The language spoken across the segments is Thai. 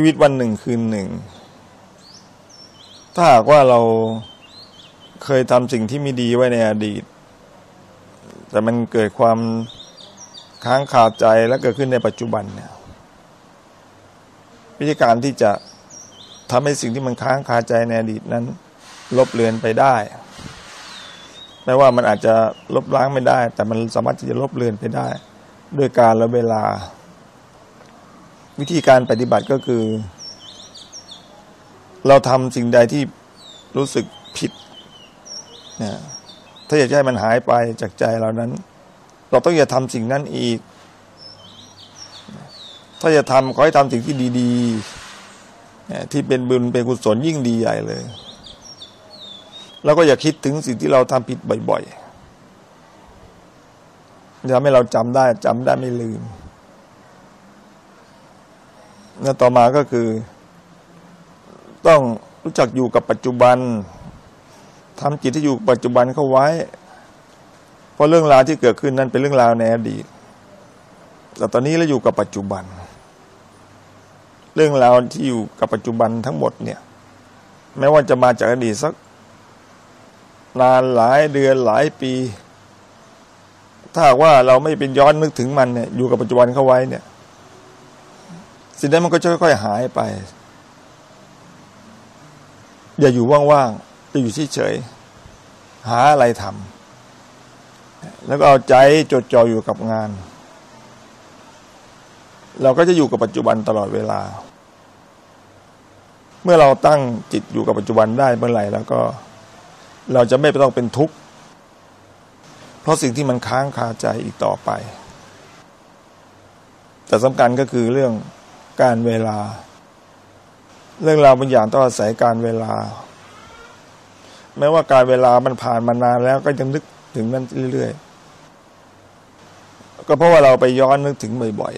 ชีวิตวันหนึ่งคืนหนึ่ง ถ้าหากว่าเราเคยทำสิ่งที่ไม่ดีไว้ในอดีต แต่มันเกิดความค้างคาใจและเกิดขึ้นในปัจจุบันเนี่ยวิธีการที่จะทำให้สิ่งที่มันค้างคาใจในอดีตนั้น ลบเลือนไปได้แม้ว่ามันอาจจะลบล้างไม่ได้ แต่มันสามารถที่จะลบเลือนไปได้ ด้วยการและเวลา วิธีการปฏิบัติก็คือ เราทำสิ่งใดที่รู้สึกผิดนะถ้าอยากให้มันหายไปจากใจเรานั้น เราต้องอย่าทำสิ่งนั้นอีก ถ้าจะทำขอให้ทำสิ่งที่ดีๆที่เป็นบุญเป็นกุศลยิ่งดีใหญ่เลยแล้วก็อย่าคิดถึงสิ่งที่เราทำผิดบ่อยๆจะทำให้เราจำได้จำได้ไม่ลืม แล้วต่อมาก็คือ ต้องรู้จักอยู่กับปัจจุบันทำจิตที่อยู่ปัจจุบันเข้าไว้ เพราะเรื่องราวที่เกิดขึ้นนั้นเป็นเรื่องราวในอดีตแต่ตอนนี้เราอยู่กับปัจจุบัน เรื่องราวที่อยู่กับปัจจุบันทั้งหมดเนี่ย แม้ว่าจะมาจากอดีตสักนานหลายเดือนหลายปี ถ้าว่าเราไม่เป็นย้อนนึกถึงมันเนี่ยอยู่กับปัจจุบันเข้าไว้เนี่ย สิ่งนั้นมันก็จะค่อยๆหายไป อย่าอยู่ว่างๆจะอยู่เฉยๆหาอะไรทำแล้วก็เอาใจจดจ่ออยู่กับงาน เราก็จะอยู่กับปัจจุบันตลอดเวลา เมื่อเราตั้งจิตอยู่กับปัจจุบันได้เมื่อไหร่แล้วก็ เราจะไม่ต้องเป็นทุกข์เพราะสิ่งที่มันค้างคาใจอีกต่อไป แต่สำคัญก็คือเรื่อง การเวลา เรื่องราวบางอย่างต้องอาศัยการเวลา แม้ว่าการเวลามันผ่านมานานแล้วก็ยังนึกถึงนั้นเรื่อยๆ ก็เพราะว่าเราไปย้อนนึกถึงบ่อย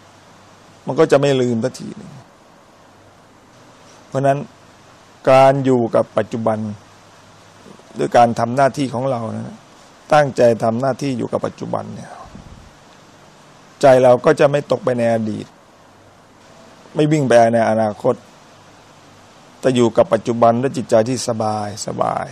ๆ มันก็จะไม่ลืมสักทีนึงเพราะนั้นการอยู่กับปัจจุบันด้วยการทำหน้าที่ของเรานะตั้งใจทำหน้าที่อยู่กับปัจจุบันเนี่ย ใจเราก็จะไม่ตกไปในอดีต ไม่วิ่งไปในอนาคต แต่อยู่กับปัจจุบันและจิตใจที่สบายสบาย